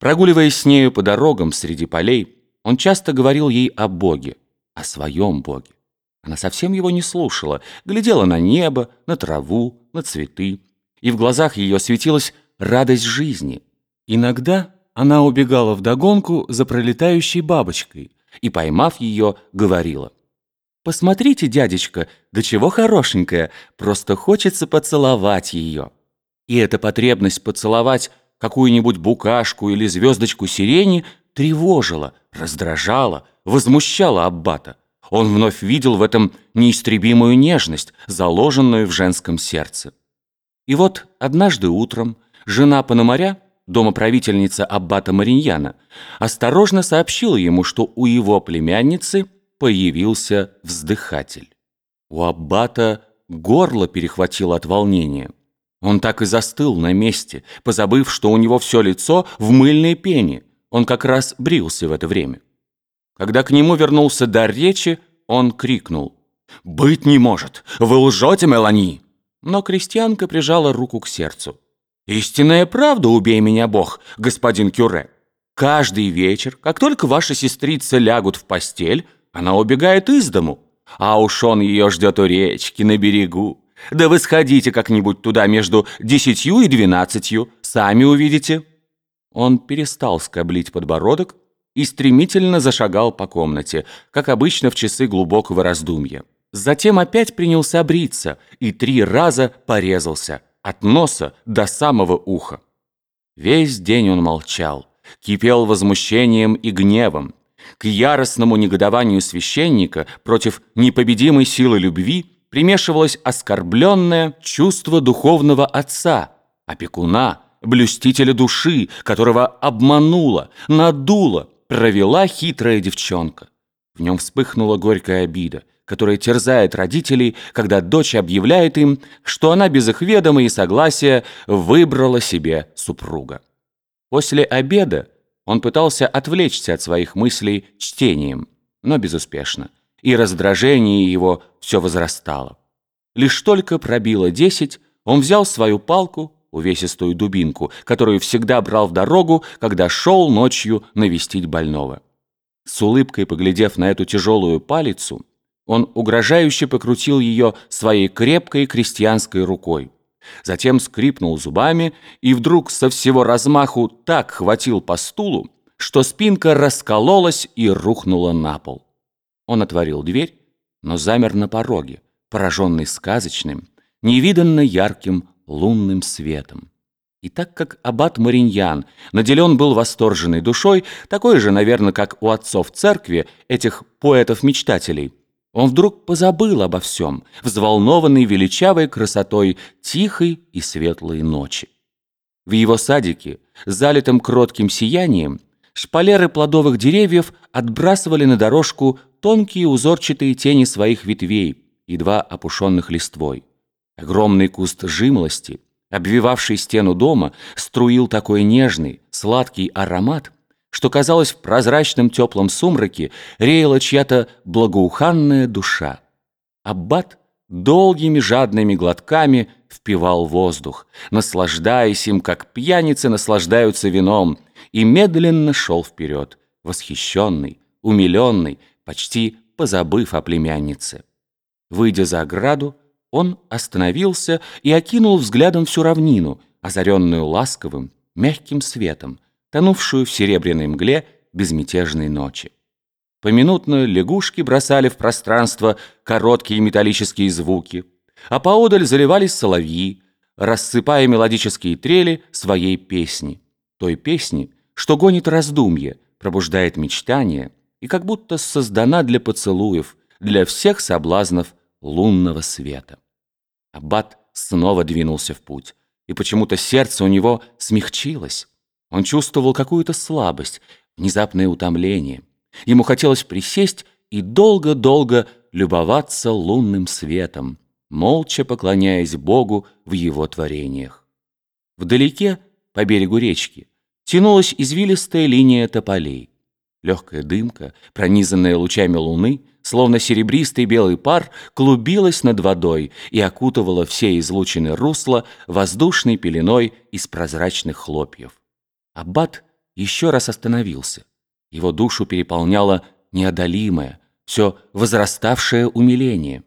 Прогуливаясь с нею по дорогам среди полей, он часто говорил ей о Боге, о своем Боге. Она совсем его не слушала, глядела на небо, на траву, на цветы, и в глазах ее светилась радость жизни. Иногда она убегала вдогонку за пролетающей бабочкой и, поймав ее, говорила. «Посмотрите, дядечка, до чего хорошенькая, просто хочется поцеловать ее». И эта потребность поцеловать какую-нибудь букашку или звездочку сирени тревожила, раздражала, возмущала Аббата. Он вновь видел в этом неистребимую нежность, заложенную в женском сердце. И вот однажды утром жена Пономаря, домоправительница Аббата Мариньяна, осторожно сообщила ему, что у его племянницы появился вздыхатель. У Аббата горло перехватило от волнения. Он так и застыл на месте, позабыв, что у него все лицо в мыльной пене. Он как раз брился в это время. Когда к нему вернулся дар речи, он крикнул. «Быть не может! Вы лжете, Мелани!» Но крестьянка прижала руку к сердцу. «Истинная правда, убей меня Бог, господин Кюре! Каждый вечер, как только ваши сестрицы лягут в постель, она убегает из дому, а уж он ее ждет у речки на берегу. Да вы сходите как-нибудь туда между десятью и двенадцатью, сами увидите». Он перестал скоблить подбородок и стремительно зашагал по комнате, как обычно в часы глубокого раздумья. Затем опять принялся бриться и три раза порезался, от носа до самого уха. Весь день он молчал, кипел возмущением и гневом. К яростному негодованию священника против непобедимой силы любви примешивалось оскорбленное чувство духовного отца, опекуна, блюстителя души, которого обманула, надула, провела хитрая девчонка. В нем вспыхнула горькая обида, которая терзает родителей, когда дочь объявляет им, что она без их ведома и согласия выбрала себе супруга. После обеда он пытался отвлечься от своих мыслей чтением, но безуспешно и раздражение его все возрастало. Лишь только пробило десять, он взял свою палку, увесистую дубинку, которую всегда брал в дорогу, когда шел ночью навестить больного. С улыбкой поглядев на эту тяжелую палицу, он угрожающе покрутил ее своей крепкой крестьянской рукой. Затем скрипнул зубами и вдруг со всего размаху так хватил по стулу, что спинка раскололась и рухнула на пол. Он отворил дверь, но замер на пороге, пораженный сказочным, невиданно ярким лунным светом. И так как аббат Мариньян наделен был восторженной душой, такой же, наверное, как у отцов церкви, этих поэтов-мечтателей, он вдруг позабыл обо всем, взволнованный величавой красотой тихой и светлой ночи. В его садике, залитым кротким сиянием, шпалеры плодовых деревьев отбрасывали на дорожку тонкие узорчатые тени своих ветвей, едва опушенных листвой. Огромный куст жимолости, обвивавший стену дома, струил такой нежный, сладкий аромат, что, казалось, в прозрачном теплом сумраке реяла чья-то благоуханная душа. Аббат долгими жадными глотками впивал воздух, наслаждаясь им, как пьяницы наслаждаются вином, и медленно шел вперед, восхищенный, умиленный, почти позабыв о племяннице. Выйдя за ограду, он остановился и окинул взглядом всю равнину, озаренную ласковым, мягким светом, тонувшую в серебряной мгле безмятежной ночи. Поминутно лягушки бросали в пространство короткие металлические звуки, а поодаль заливались соловьи, рассыпая мелодические трели своей песни, той песни, что гонит раздумье, пробуждает мечтания, и как будто создана для поцелуев, для всех соблазнов лунного света. Аббат снова двинулся в путь, и почему-то сердце у него смягчилось. Он чувствовал какую-то слабость, внезапное утомление. Ему хотелось присесть и долго-долго любоваться лунным светом, молча поклоняясь Богу в его творениях. Вдалеке, по берегу речки, тянулась извилистая линия тополей. Легкая дымка, пронизанная лучами луны, словно серебристый белый пар, клубилась над водой и окутывала все излучины русла воздушной пеленой из прозрачных хлопьев. Аббат еще раз остановился. Его душу переполняло неодолимое, все возраставшее умиление.